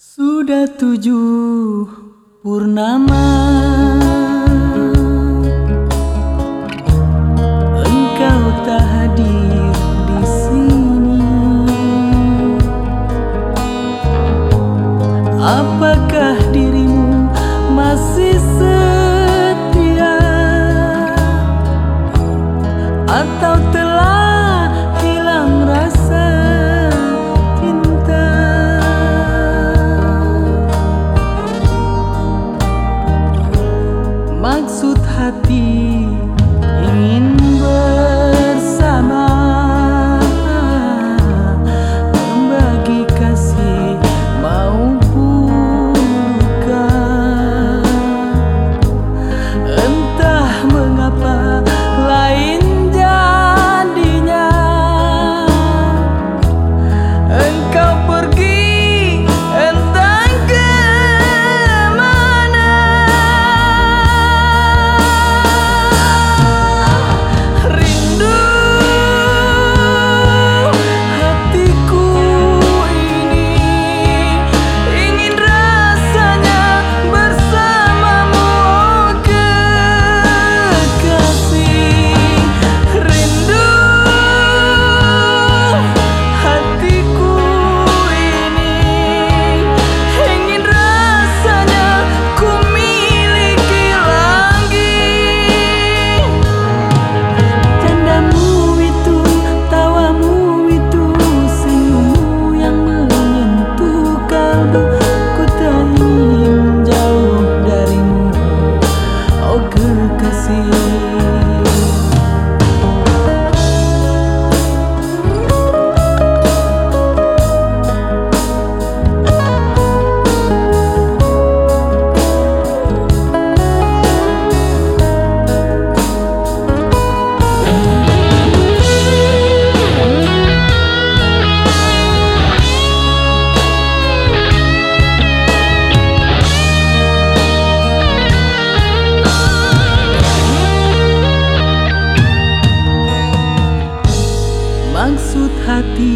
Sudah tujuh purnama. Engkau tak hadir di sini. Apakah dirimu masih sedih maksud hati ingin a ti.